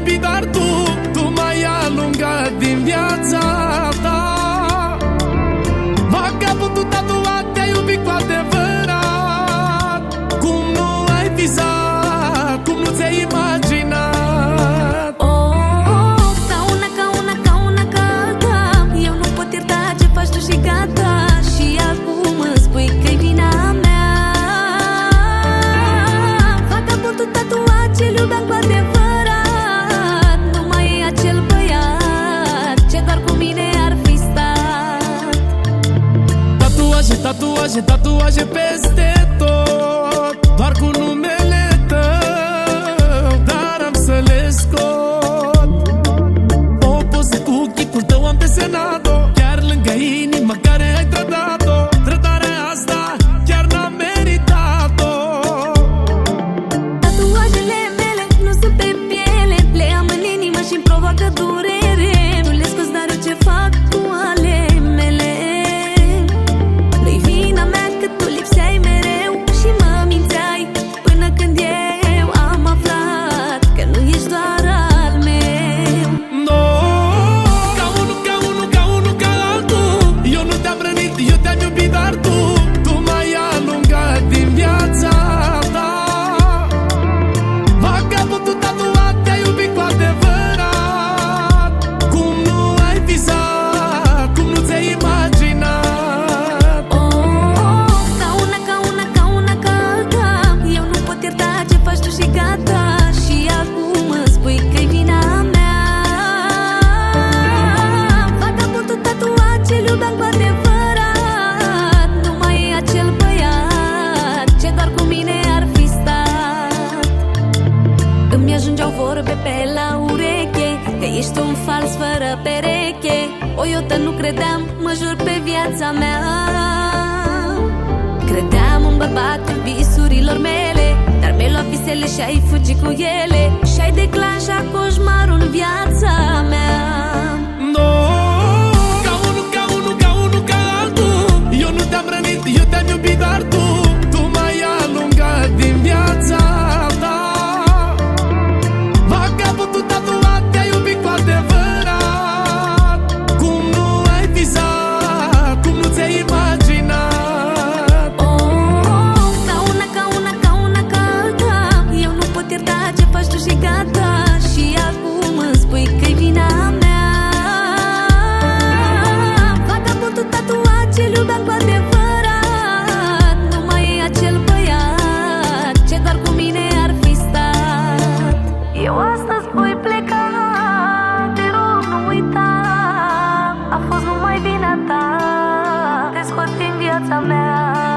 vida. Tatuaje, tatuaje peste tot Doar cu numele tău Dar am să le scot. O poză cu chipul tău am desenat-o Chiar lângă inima care ai trădat-o Trădarea asta chiar n-am meritat-o. Tatuajele mele nu sunt pe piele Le am în inimă și-mi provoacă durere Mi-ajungeau vorbe pe la ureche Că ești un fals fără pereche. O iotă nu credeam, mă jur pe viața mea. Credeam în bărbatul visurilor mele Dar mi-ai luat visele și ai fugit cu ele. Și ai declanșat cu tell me.